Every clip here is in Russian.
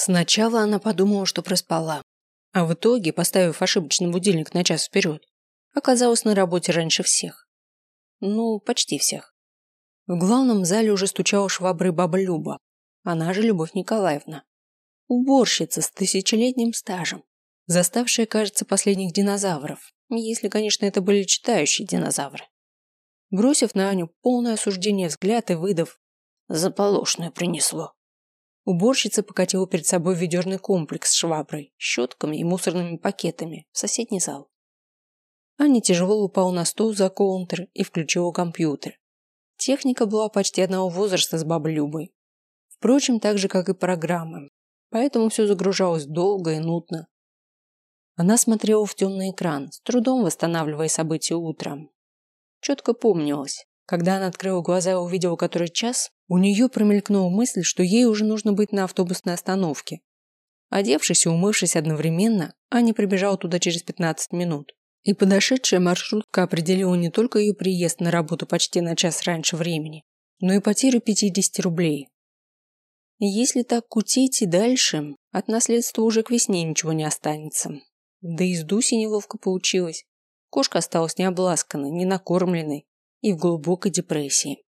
Сначала она подумала, что проспала, а в итоге, поставив ошибочный будильник на час вперед, оказалась на работе раньше всех. Ну, почти всех. В главном зале уже стучала шваброй баба Люба, она же Любовь Николаевна. Уборщица с тысячелетним стажем, заставшая, кажется, последних динозавров, если, конечно, это были читающие динозавры. Бросив на Аню полное осуждение взгляд и выдав «Заполошное принесло», уборщица покатила перед собой ведерный комплекс с шваброй, щетками и мусорными пакетами в соседний зал. Аня тяжело упала на стол за коунтер и включила компьютер. Техника была почти одного возраста с бабой Любой. Впрочем, так же, как и программы. Поэтому все загружалось долго и нудно. Она смотрела в темный экран, с трудом восстанавливая события утром. Четко помнилось, когда она открыла глаза и увидела который час, у нее промелькнула мысль, что ей уже нужно быть на автобусной остановке. Одевшись и умывшись одновременно, Аня прибежала туда через 15 минут. И подошедшая маршрутка определила не только ее приезд на работу почти на час раньше времени, но и потерю 50 рублей. Если так кутить и дальше, от наследства уже к весне ничего не останется. Да и с Дусей неловко получилось. Кошка осталась необласканной, ненакормленной и в глубокой депрессии.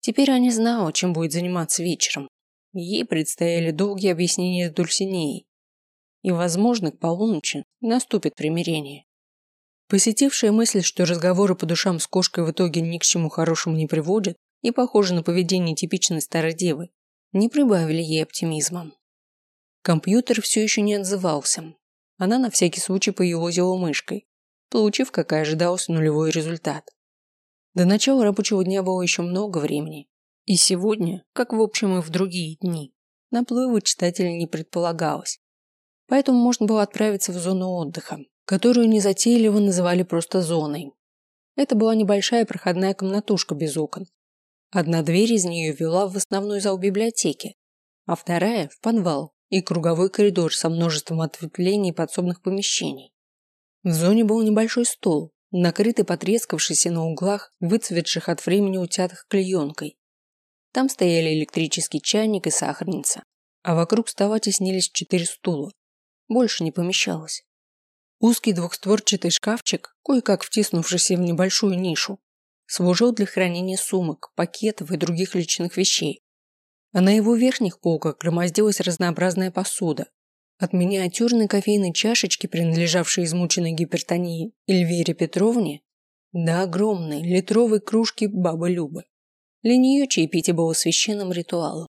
Теперь Аня знала, чем будет заниматься вечером. Ей предстояли долгие объяснения с Дульсинеей. И, возможно, к полуночи наступит примирение. Посетившая мысль, что разговоры по душам с кошкой в итоге ни к чему хорошему не приводят и похожи на поведение типичной старой девы, не прибавили ей оптимизма. Компьютер все еще не отзывался. Она на всякий случай поелозила мышкой, получив, как и ожидалось, нулевой результат. До начала рабочего дня было еще много времени. И сегодня, как в общем и в другие дни, наплыва читателя не предполагалось. Поэтому можно было отправиться в зону отдыха, которую незатейливо называли просто зоной. Это была небольшая проходная комнатушка без окон. Одна дверь из нее вела в основной зал библиотеки, а вторая – в подвал и круговой коридор со множеством ответвлений и подсобных помещений. В зоне был небольшой стол, накрытый потрескавшийся на углах, выцветших от времени утятых клеенкой. Там стояли электрический чайник и сахарница, а вокруг стола теснились четыре стула. Больше не помещалось. Узкий двухстворчатый шкафчик, кое-как втиснувшийся в небольшую нишу, служил для хранения сумок, пакетов и других личных вещей. А на его верхних полках громоздилась разнообразная посуда, от миниатюрной кофейной чашечки, принадлежавшей измученной гипертонии Эльвире Петровне, до огромной литровой кружки бабы Любы. Для нее чаепитие было священным ритуалом.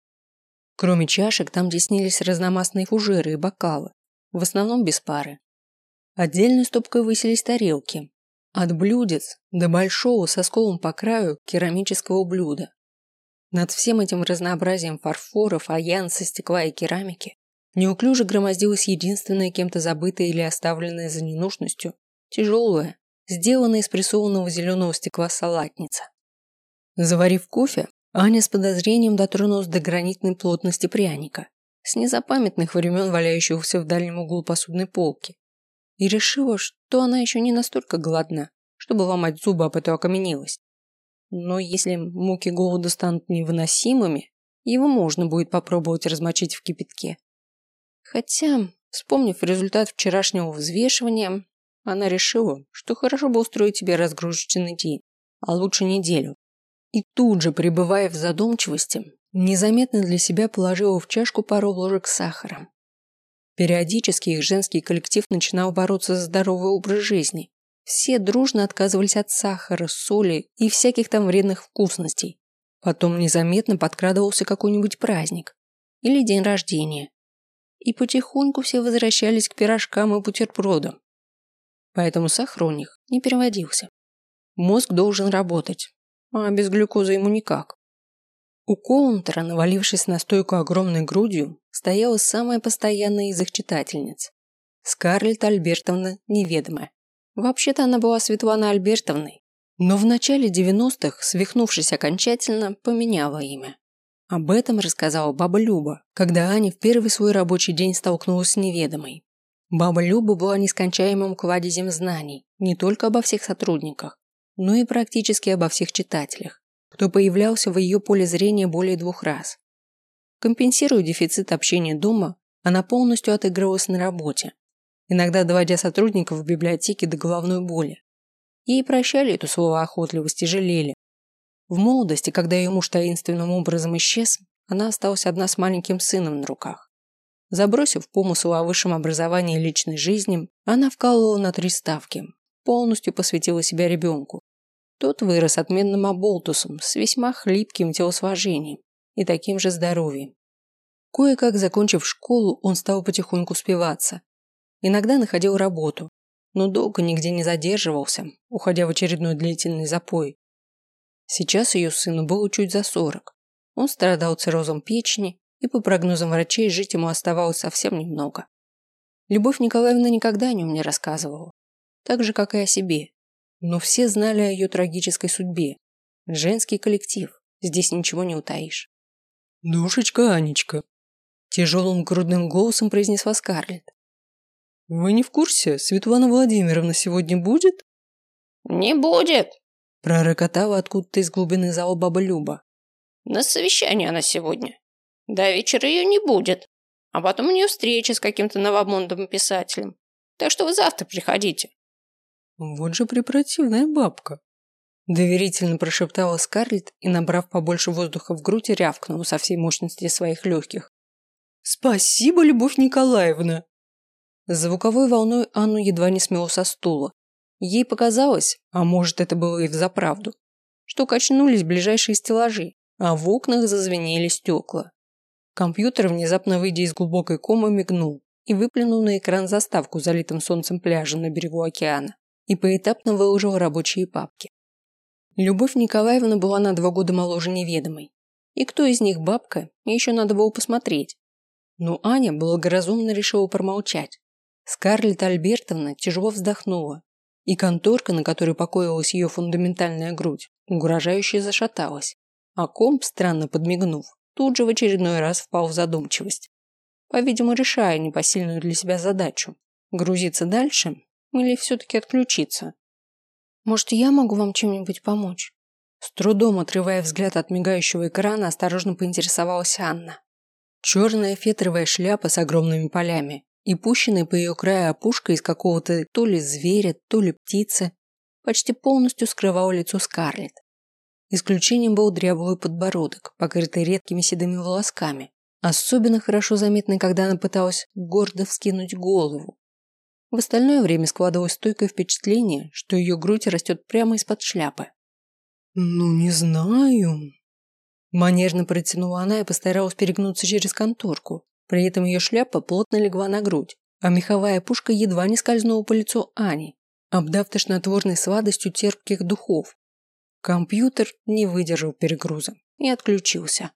Кроме чашек, там теснились разномастные фужеры и бокалы, в основном без пары. Отдельной стопкой высились тарелки. От блюдец до большого со сколом по краю керамического блюда. Над всем этим разнообразием фарфоров, аянса, стекла и керамики Неуклюже громоздилась единственная кем-то забытая или оставленная за ненужностью, тяжелая, сделанная из прессованного зеленого стекла салатница. Заварив кофе, Аня с подозрением дотронулась до гранитной плотности пряника, с незапамятных времен валяющегося в дальнем углу посудной полки, и решила, что она еще не настолько голодна, чтобы ломать зубы об эту окаменелость. Но если муки голода станут невыносимыми, его можно будет попробовать размочить в кипятке. Хотя, вспомнив результат вчерашнего взвешивания, она решила, что хорошо бы устроить себе разгрузочный день, а лучше неделю. И тут же, пребывая в задумчивости, незаметно для себя положила в чашку пару ложек сахара. Периодически их женский коллектив начинал бороться за здоровый образ жизни. Все дружно отказывались от сахара, соли и всяких там вредных вкусностей. Потом незаметно подкрадывался какой-нибудь праздник или день рождения, и потихоньку все возвращались к пирожкам и бутербродам. Поэтому сахар у них не переводился. Мозг должен работать, а без глюкозы ему никак. У Коунтера, навалившись на стойку огромной грудью, стояла самая постоянная из их читательниц. Скарлетт Альбертовна неведомая. Вообще-то она была Светлана Альбертовной, но в начале 90-х, свихнувшись окончательно, поменяла имя. Об этом рассказала баба Люба, когда Аня в первый свой рабочий день столкнулась с неведомой. Баба Люба была нескончаемым кладезем знаний не только обо всех сотрудниках, но и практически обо всех читателях, кто появлялся в ее поле зрения более двух раз. Компенсируя дефицит общения дома, Она полностью отыгрывалась на работе, иногда доводя сотрудников в библиотеке до головной боли. Ей прощали эту словоохотливость и жалели. В молодости, когда ее муж таинственным образом исчез, она осталась одна с маленьким сыном на руках. Забросив помысл о высшем образовании и личной жизни, она вкалывала на три ставки, полностью посвятила себя ребенку. Тот вырос отменным оболтусом с весьма хлипким телосложением и таким же здоровьем. Кое-как закончив школу, он стал потихоньку спиваться. Иногда находил работу, но долго нигде не задерживался, уходя в очередной длительный запой. Сейчас ее сыну было чуть за сорок. Он страдал циррозом печени, и по прогнозам врачей жить ему оставалось совсем немного. Любовь Николаевна никогда о нем не рассказывала, так же, как и о себе. Но все знали о ее трагической судьбе. Женский коллектив, здесь ничего не утаишь. «Душечка Анечка», – тяжелым грудным голосом произнесла Скарлетт. «Вы не в курсе, Светлана Владимировна сегодня будет?» «Не будет», – пророкотала откуда-то из глубины зала баба Люба. «На совещании она сегодня. До вечера ее не будет. А потом у нее встреча с каким-то новомодным писателем. Так что вы завтра приходите». «Вот же препротивная бабка», – доверительно прошептала Скарлетт и, набрав побольше воздуха в грудь, рявкнула со всей мощности своих легких. «Спасибо, Любовь Николаевна!» Звуковой волной Анну едва не смело со стула. Ей показалось, а может это было и взаправду, что качнулись ближайшие стеллажи, а в окнах зазвенели стекла. Компьютер, внезапно выйдя из глубокой комы, мигнул и выплюнул на экран заставку залитым солнцем пляжа на берегу океана и поэтапно выложил рабочие папки. Любовь Николаевна была на два года моложе неведомой. И кто из них бабка, еще надо было посмотреть. Но Аня благоразумно решила промолчать. Скарлетт Альбертовна тяжело вздохнула, и конторка, на которой покоилась ее фундаментальная грудь, угрожающе зашаталась, а комп, странно подмигнув, тут же в очередной раз впал в задумчивость. По-видимому, решая непосильную для себя задачу – грузиться дальше или все-таки отключиться. «Может, я могу вам чем-нибудь помочь?» С трудом отрывая взгляд от мигающего экрана, осторожно поинтересовалась Анна. Черная фетровая шляпа с огромными полями и пущенная по ее краю опушка из какого-то то ли зверя, то ли птицы почти полностью скрывала лицо Скарлетт. Исключением был дряблый подбородок, покрытый редкими седыми волосками. Особенно хорошо заметный, когда она пыталась гордо вскинуть голову. В остальное время складывалось стойкое впечатление, что ее грудь растет прямо из-под шляпы. «Ну, не знаю». Манерно протянула она и постаралась перегнуться через конторку. При этом ее шляпа плотно легла на грудь, а меховая пушка едва не скользнула по лицу Ани, обдав тошнотворной сладостью терпких духов, Компьютер не выдержал перегруза и отключился.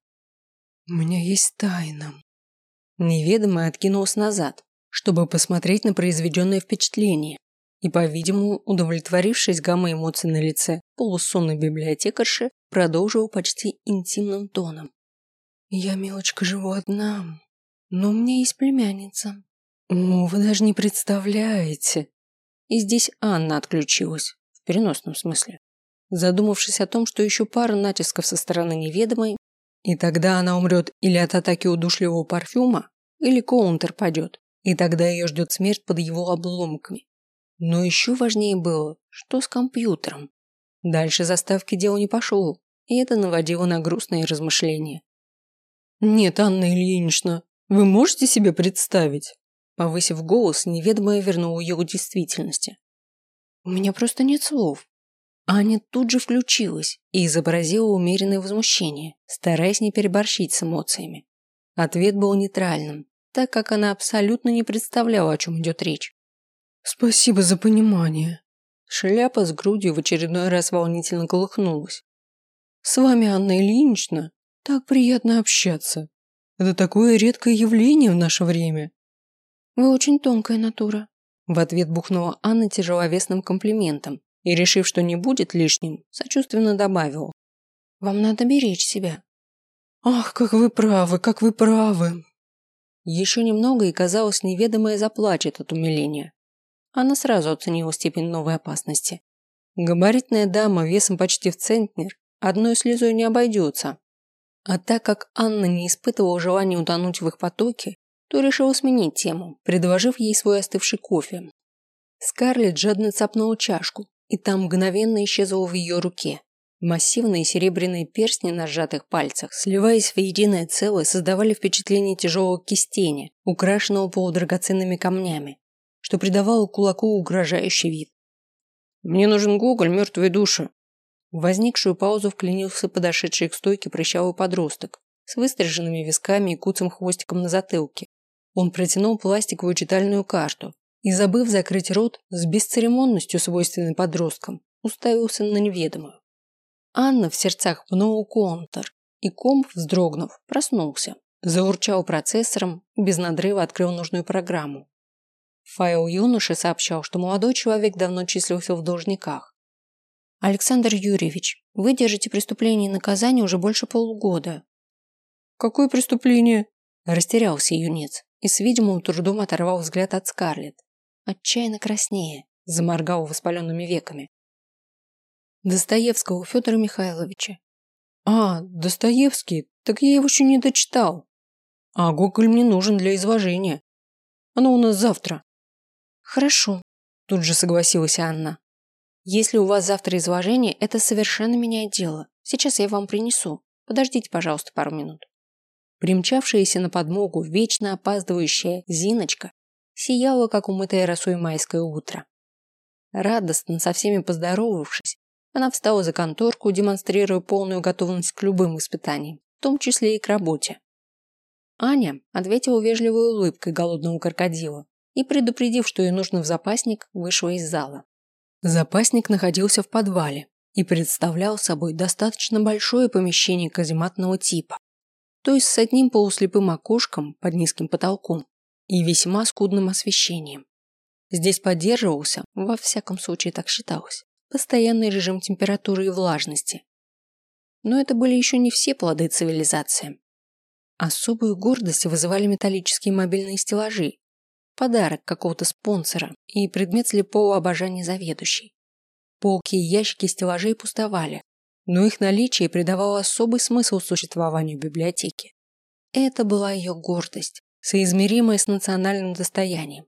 «У меня есть тайна». Неведомая откинулась назад, чтобы посмотреть на произведенное впечатление, и, по-видимому, удовлетворившись гаммой эмоций на лице полусонной библиотекарши, продолжил почти интимным тоном. «Я, милочка, живу одна, но у меня есть племянница». «О, вы даже не представляете!» И здесь Анна отключилась, в переносном смысле задумавшись о том, что еще пара натисков со стороны неведомой, и тогда она умрет или от атаки удушливого парфюма, или Коунтер падет, и тогда ее ждет смерть под его обломками. Но еще важнее было, что с компьютером. Дальше заставки дело не пошло, и это наводило на грустные размышления. «Нет, Анна Ильинична, вы можете себе представить?» Повысив голос, неведомая вернула ее к действительности. «У меня просто нет слов. Аня тут же включилась и изобразила умеренное возмущение, стараясь не переборщить с эмоциями. Ответ был нейтральным, так как она абсолютно не представляла, о чем идет речь. «Спасибо за понимание». Шляпа с грудью в очередной раз волнительно колыхнулась. «С вами, Анна Ильинична, так приятно общаться. Это такое редкое явление в наше время». «Вы очень тонкая натура», – в ответ бухнула Анна тяжеловесным комплиментом, и, решив, что не будет лишним, сочувственно добавил. «Вам надо беречь себя». «Ах, как вы правы, как вы правы!» Еще немного, и, казалось, неведомая заплачет от умиления. Она сразу оценила степень новой опасности. Габаритная дама весом почти в центнер одной слезой не обойдется. А так как Анна не испытывала желания утонуть в их потоке, то решила сменить тему, предложив ей свой остывший кофе. Скарлетт жадно цапнула чашку, и там мгновенно исчезла в ее руке. Массивные серебряные перстни на сжатых пальцах, сливаясь в единое целое, создавали впечатление тяжелого кистения, украшенного полудрагоценными камнями, что придавало кулаку угрожающий вид. «Мне нужен Гоголь мертвой души». В возникшую паузу вклинился подошедший к стойке прыщавый подросток с выстриженными висками и куцым хвостиком на затылке. Он протянул пластиковую читальную карту и, забыв закрыть рот, с бесцеремонностью, свойственной подросткам, уставился на неведомую. Анна в сердцах пнула контур, и комп, вздрогнув, проснулся. Заурчал процессором и без надрыва открыл нужную программу. Файл юноши сообщал, что молодой человек давно числился в должниках. «Александр Юрьевич, вы держите преступление и наказание уже больше полугода». «Какое преступление?» Растерялся юнец и с видимым трудом оторвал взгляд от Скарлетт. Отчаянно краснее, заморгал воспаленными веками. Достоевского Федора Михайловича. А, Достоевский, так я его еще не дочитал. А Гоголь мне нужен для изложения. Оно у нас завтра. Хорошо, тут же согласилась Анна. Если у вас завтра изложение, это совершенно меняет дело. Сейчас я вам принесу. Подождите, пожалуйста, пару минут. Примчавшаяся на подмогу, вечно опаздывающая Зиночка сияла, как умытое росой майское утро. Радостно, со всеми поздоровавшись, она встала за конторку, демонстрируя полную готовность к любым испытаниям, в том числе и к работе. Аня ответила вежливой улыбкой голодного крокодила и, предупредив, что ей нужно в запасник, вышла из зала. Запасник находился в подвале и представлял собой достаточно большое помещение казематного типа, то есть с одним полуслепым окошком под низким потолком и весьма скудным освещением. Здесь поддерживался, во всяком случае так считалось, постоянный режим температуры и влажности. Но это были еще не все плоды цивилизации. Особую гордость вызывали металлические мобильные стеллажи, подарок какого-то спонсора и предмет слепого обожания заведующей. Полки и ящики стеллажей пустовали, но их наличие придавало особый смысл существованию библиотеки. Это была ее гордость, соизмеримая с национальным достоянием.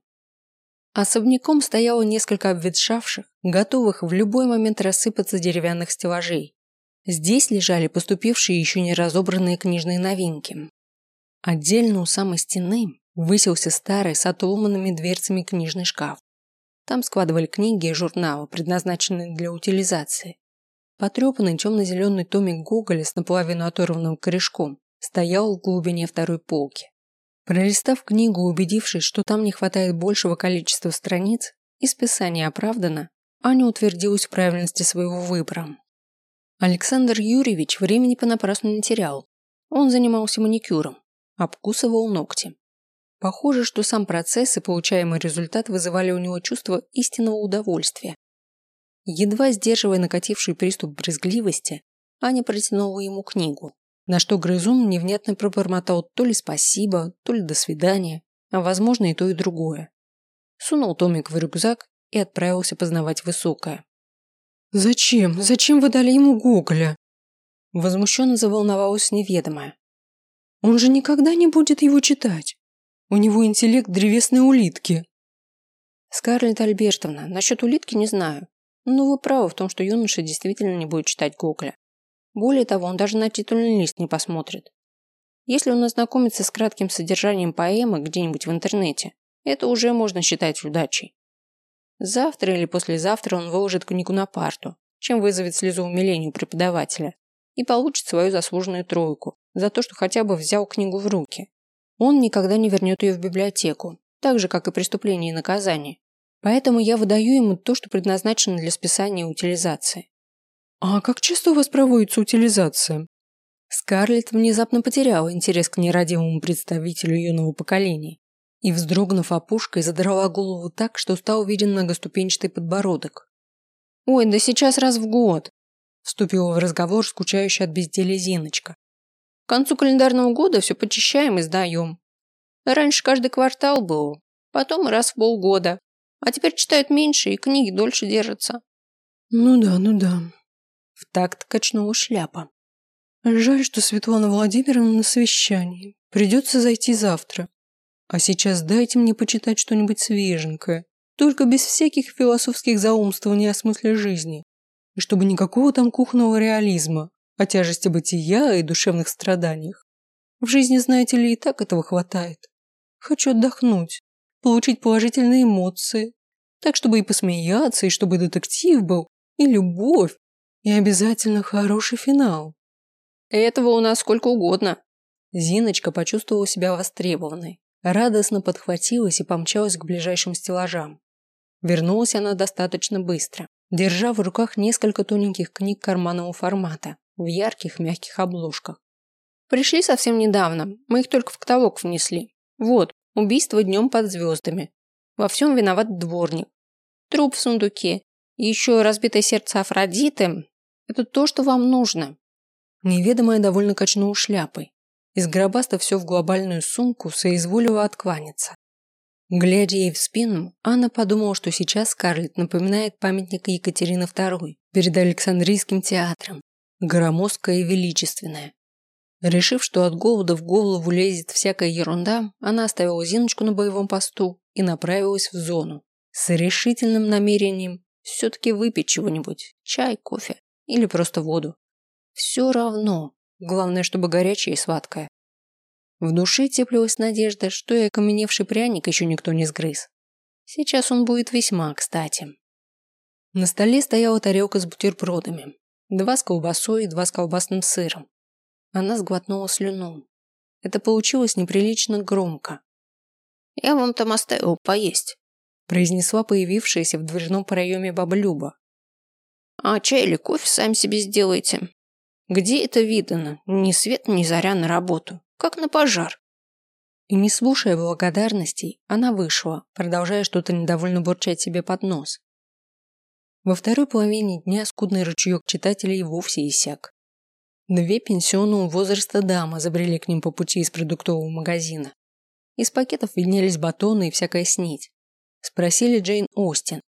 Особняком стояло несколько обветшавших, готовых в любой момент рассыпаться деревянных стеллажей. Здесь лежали поступившие еще не разобранные книжные новинки. Отдельно у самой стены высился старый с отломанными дверцами книжный шкаф. Там складывали книги и журналы, предназначенные для утилизации. Потрепанный темно-зеленый томик Гоголя с наполовину оторванным корешком стоял в глубине второй полки. Пролистав книгу, убедившись, что там не хватает большего количества страниц, и списание оправдано, Аня утвердилась в правильности своего выбора. Александр Юрьевич времени понапрасну не терял. Он занимался маникюром, обкусывал ногти. Похоже, что сам процесс и получаемый результат вызывали у него чувство истинного удовольствия. Едва сдерживая накативший приступ брезгливости, Аня протянула ему книгу. На что грызун невнятно пробормотал то ли спасибо, то ли до свидания, а возможно и то, и другое. Сунул Томик в рюкзак и отправился познавать высокое. «Зачем? Зачем вы дали ему Гоголя?» Возмущенно заволновалась неведомая. «Он же никогда не будет его читать. У него интеллект древесной улитки». «Скарлетт Альбертовна, насчет улитки не знаю. Но вы правы в том, что юноша действительно не будет читать Гоголя. Более того, он даже на титульный лист не посмотрит. Если он ознакомится с кратким содержанием поэмы где-нибудь в интернете, это уже можно считать удачей. Завтра или послезавтра он выложит книгу на парту, чем вызовет слезу умиления у преподавателя, и получит свою заслуженную тройку за то, что хотя бы взял книгу в руки. Он никогда не вернет ее в библиотеку, так же, как и преступление и наказание. Поэтому я выдаю ему то, что предназначено для списания и утилизации. «А как часто у вас проводится утилизация?» Скарлетт внезапно потеряла интерес к нерадивому представителю юного поколения и, вздрогнув опушкой, задрала голову так, что стал виден многоступенчатый подбородок. «Ой, да сейчас раз в год!» вступила в разговор скучающая от безделия Зиночка. «К концу календарного года все почищаем и сдаем. Раньше каждый квартал был, потом раз в полгода, а теперь читают меньше и книги дольше держатся». «Ну да, ну да», в такт качнула шляпа. Жаль, что Светлана Владимировна на совещании. Придется зайти завтра. А сейчас дайте мне почитать что-нибудь свеженькое, только без всяких философских заумствований о смысле жизни. И чтобы никакого там кухонного реализма, о тяжести бытия и душевных страданиях. В жизни, знаете ли, и так этого хватает. Хочу отдохнуть, получить положительные эмоции, так чтобы и посмеяться, и чтобы детектив был, и любовь, и обязательно хороший финал. Этого у нас сколько угодно. Зиночка почувствовала себя востребованной, радостно подхватилась и помчалась к ближайшим стеллажам. Вернулась она достаточно быстро, держа в руках несколько тоненьких книг карманного формата в ярких мягких обложках. Пришли совсем недавно, мы их только в каталог внесли. Вот, убийство днем под звездами. Во всем виноват дворник. Труп в сундуке. Еще разбитое сердце Афродиты. Это то, что вам нужно. Неведомая довольно качнула шляпой. Из гробаста все в глобальную сумку соизволила откланяться. Глядя ей в спину, Анна подумала, что сейчас Скарлетт напоминает памятник Екатерины II перед Александрийским театром, громоздкая и величественная. Решив, что от голода в голову лезет всякая ерунда, она оставила Зиночку на боевом посту и направилась в зону с решительным намерением все-таки выпить чего-нибудь, чай, кофе или просто воду. Все равно, главное, чтобы горячее и сладкое. В душе теплилась надежда, что и окаменевший пряник еще никто не сгрыз. Сейчас он будет весьма кстати. На столе стояла тарелка с бутербродами. Два с колбасой и два с колбасным сыром. Она сглотнула слюну. Это получилось неприлично громко. «Я вам там оставил поесть», произнесла появившаяся в дверном проеме баба Люба. «А чай или кофе сами себе сделайте. Где это видано? Ни свет, ни заря на работу как на пожар. И не слушая благодарностей, она вышла, продолжая что-то недовольно бурчать себе под нос. Во второй половине дня скудный ручеек читателей вовсе иссяк. Две пенсионного возраста дамы забрели к ним по пути из продуктового магазина. Из пакетов виднелись батоны и всякая снить. Спросили Джейн Остин,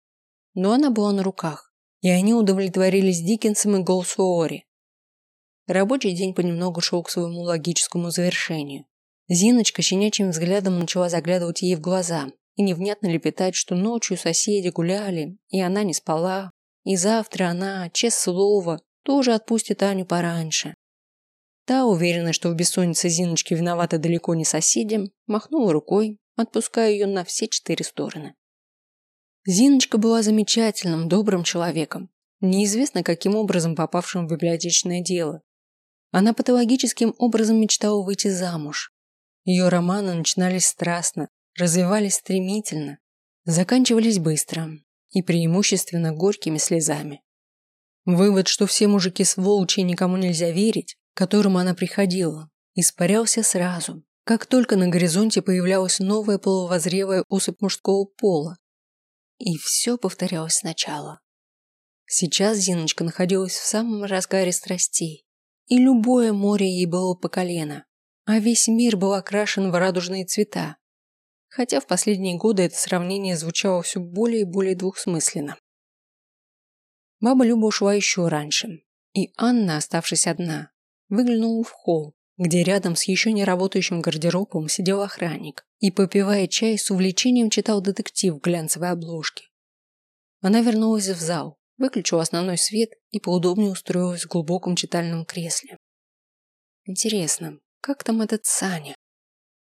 но она была на руках, и они удовлетворились Диккенсом и Голсуори. Рабочий день понемногу шел к своему логическому завершению. Зиночка щенячьим взглядом начала заглядывать ей в глаза и невнятно лепетать, что ночью соседи гуляли, и она не спала, и завтра она, честное слово, тоже отпустит Аню пораньше. Та, уверена, что в бессоннице Зиночки виновата далеко не соседям, махнула рукой, отпуская ее на все четыре стороны. Зиночка была замечательным, добрым человеком, неизвестно каким образом попавшим в библиотечное дело, она патологическим образом мечтала выйти замуж. Ее романы начинались страстно, развивались стремительно, заканчивались быстро и преимущественно горькими слезами. Вывод, что все мужики сволочи и никому нельзя верить, к которому она приходила, испарялся сразу, как только на горизонте появлялась новая полувозревая особь мужского пола. И все повторялось сначала. Сейчас Зиночка находилась в самом разгаре страстей, и любое море ей было по колено, а весь мир был окрашен в радужные цвета. Хотя в последние годы это сравнение звучало все более и более двухсмысленно. Баба Люба ушла еще раньше, и Анна, оставшись одна, выглянула в холл, где рядом с еще не работающим гардеробом сидел охранник и, попивая чай, с увлечением читал детектив в глянцевой обложке. Она вернулась в зал, выключила основной свет и поудобнее устроилась в глубоком читальном кресле. Интересно, как там этот Саня?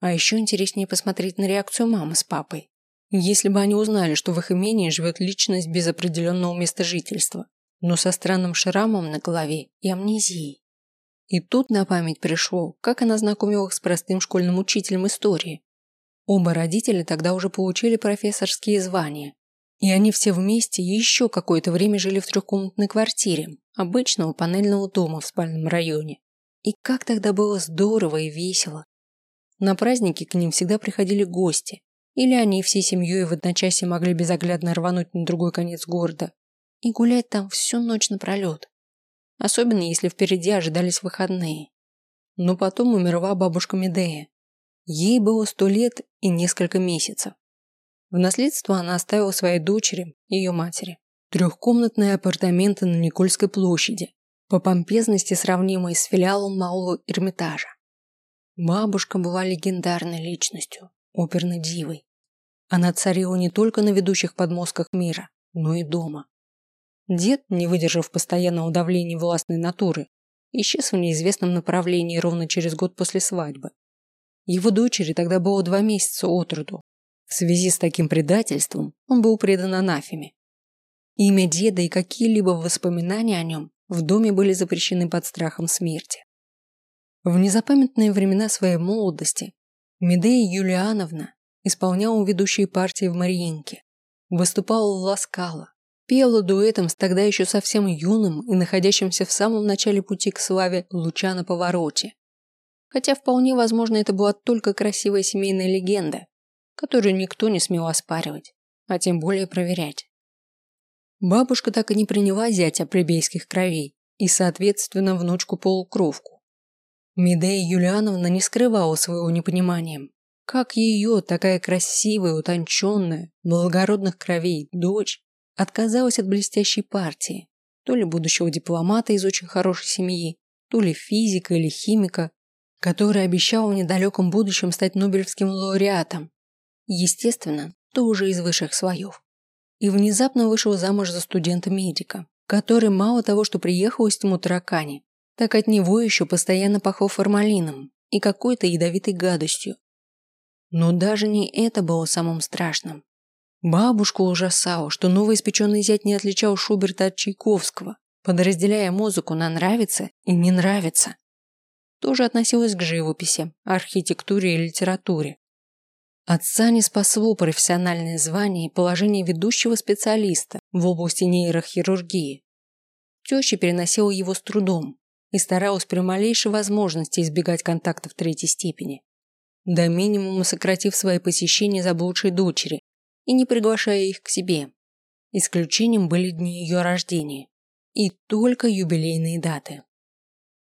А еще интереснее посмотреть на реакцию мамы с папой. Если бы они узнали, что в их имении живет личность без определенного места жительства, но со странным шрамом на голове и амнезией. И тут на память пришло, как она знакомила их с простым школьным учителем истории. Оба родителя тогда уже получили профессорские звания, и они все вместе еще какое-то время жили в трехкомнатной квартире, обычного панельного дома в спальном районе. И как тогда было здорово и весело. На праздники к ним всегда приходили гости, или они всей семьей в одночасье могли безоглядно рвануть на другой конец города и гулять там всю ночь напролет. Особенно если впереди ожидались выходные. Но потом умерла бабушка Медея. Ей было сто лет и несколько месяцев. В наследство она оставила своей дочери, ее матери, трехкомнатные апартаменты на Никольской площади, по помпезности сравнимые с филиалом малого Эрмитажа. Бабушка была легендарной личностью, оперной дивой. Она царила не только на ведущих подмостках мира, но и дома. Дед, не выдержав постоянного давления властной натуры, исчез в неизвестном направлении ровно через год после свадьбы. Его дочери тогда было два месяца от роду. В связи с таким предательством он был предан анафеме. Имя деда и какие-либо воспоминания о нем в доме были запрещены под страхом смерти. В незапамятные времена своей молодости Медея Юлиановна исполняла ведущие партии в Мариинке, выступала в Ласкало, пела дуэтом с тогда еще совсем юным и находящимся в самом начале пути к славе Луча на повороте. Хотя вполне возможно это была только красивая семейная легенда, которую никто не смел оспаривать, а тем более проверять. Бабушка так и не приняла зятя плебейских кровей и, соответственно, внучку-полукровку. Медея Юлиановна не скрывала своего непонимания. Как ее, такая красивая, утонченная, благородных кровей, дочь, отказалась от блестящей партии, то ли будущего дипломата из очень хорошей семьи, то ли физика или химика, который обещал в недалеком будущем стать Нобелевским лауреатом. Естественно, тоже из высших слоев и внезапно вышел замуж за студента-медика, который мало того, что приехал из тьму так от него еще постоянно пахал формалином и какой-то ядовитой гадостью. Но даже не это было самым страшным. Бабушку ужасало, что новоиспеченный зять не отличал Шуберта от Чайковского, подразделяя музыку на нравится и не нравится. Тоже относилось к живописи, архитектуре и литературе. Отца не спасло профессиональное звание и положение ведущего специалиста в области нейрохирургии. Теща переносила его с трудом и старалась при малейшей возможности избегать контактов третьей степени, до минимума сократив свои посещения заблудшей дочери и не приглашая их к себе. Исключением были дни ее рождения и только юбилейные даты.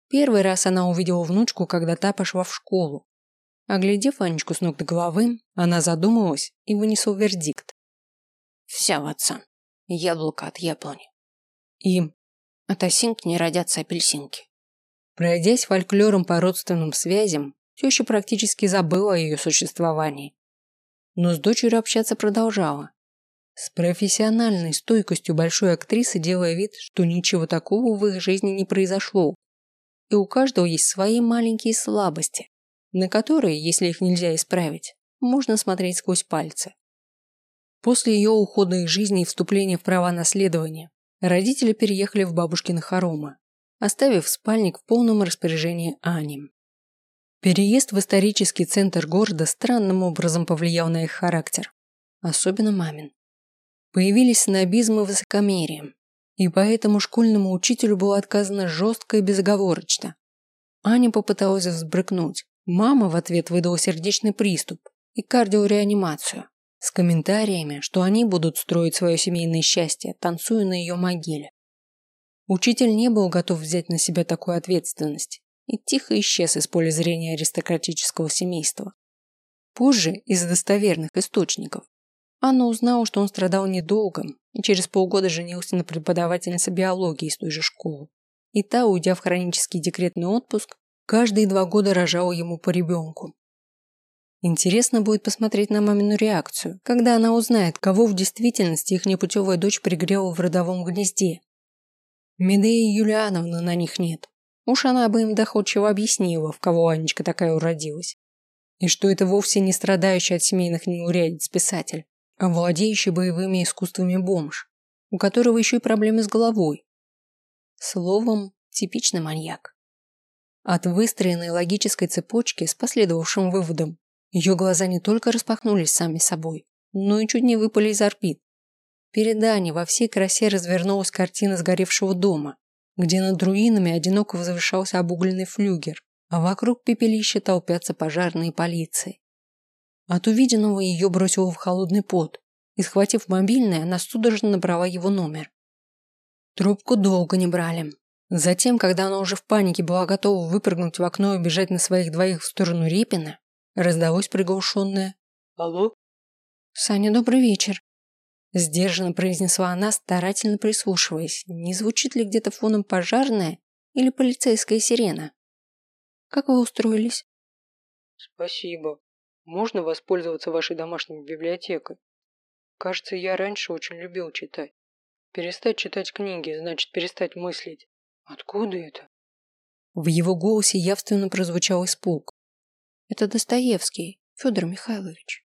Первый раз она увидела внучку, когда та пошла в школу, Оглядев Анечку с ног до головы, она задумалась и вынесла вердикт. Вся в отца. Яблоко от яблони. И от осинки не родятся апельсинки. Пройдясь фольклором по родственным связям, теща практически забыла о ее существовании. Но с дочерью общаться продолжала. С профессиональной стойкостью большой актрисы делая вид, что ничего такого в их жизни не произошло. И у каждого есть свои маленькие слабости, на которые, если их нельзя исправить, можно смотреть сквозь пальцы. После ее ухода из жизни и вступления в права наследования, родители переехали в бабушкины хоромы, оставив спальник в полном распоряжении Ани. Переезд в исторический центр города странным образом повлиял на их характер, особенно мамин. Появились снобизм и высокомерие, и поэтому школьному учителю было отказано жестко и безоговорочно. Аня попыталась взбрыкнуть, Мама в ответ выдала сердечный приступ и кардиореанимацию с комментариями, что они будут строить свое семейное счастье, танцуя на ее могиле. Учитель не был готов взять на себя такую ответственность и тихо исчез из поля зрения аристократического семейства. Позже, из достоверных источников, Анна узнала, что он страдал недолго и через полгода женился на преподавательнице биологии из той же школы. И та, уйдя в хронический декретный отпуск, Каждые два года рожала ему по ребенку. Интересно будет посмотреть на мамину реакцию, когда она узнает, кого в действительности их непутевая дочь пригрела в родовом гнезде. Медеи Юлиановны на них нет. Уж она бы им доходчиво объяснила, в кого Анечка такая уродилась. И что это вовсе не страдающий от семейных неурядиц писатель, а владеющий боевыми искусствами бомж, у которого еще и проблемы с головой. Словом, типичный маньяк. От выстроенной логической цепочки с последовавшим выводом ее глаза не только распахнулись сами собой, но и чуть не выпали из орбит. Перед Аней во всей красе развернулась картина сгоревшего дома, где над руинами одиноко возвышался обугленный флюгер, а вокруг пепелища толпятся пожарные полиции. От увиденного ее бросило в холодный пот, и, схватив мобильный, она судорожно набрала его номер. Трубку долго не брали, Затем, когда она уже в панике была готова выпрыгнуть в окно и бежать на своих двоих в сторону Репина, раздалось приглушенное «Алло?» «Саня, добрый вечер», – сдержанно произнесла она, старательно прислушиваясь, не звучит ли где-то фоном пожарная или полицейская сирена. «Как вы устроились?» «Спасибо. можно воспользоваться вашей домашней библиотекой? Кажется, я раньше очень любил читать. Перестать читать книги, значит перестать мыслить. Откуда это? В его голосе явственно прозвучал испуг. Это Достоевский, Федор Михайлович.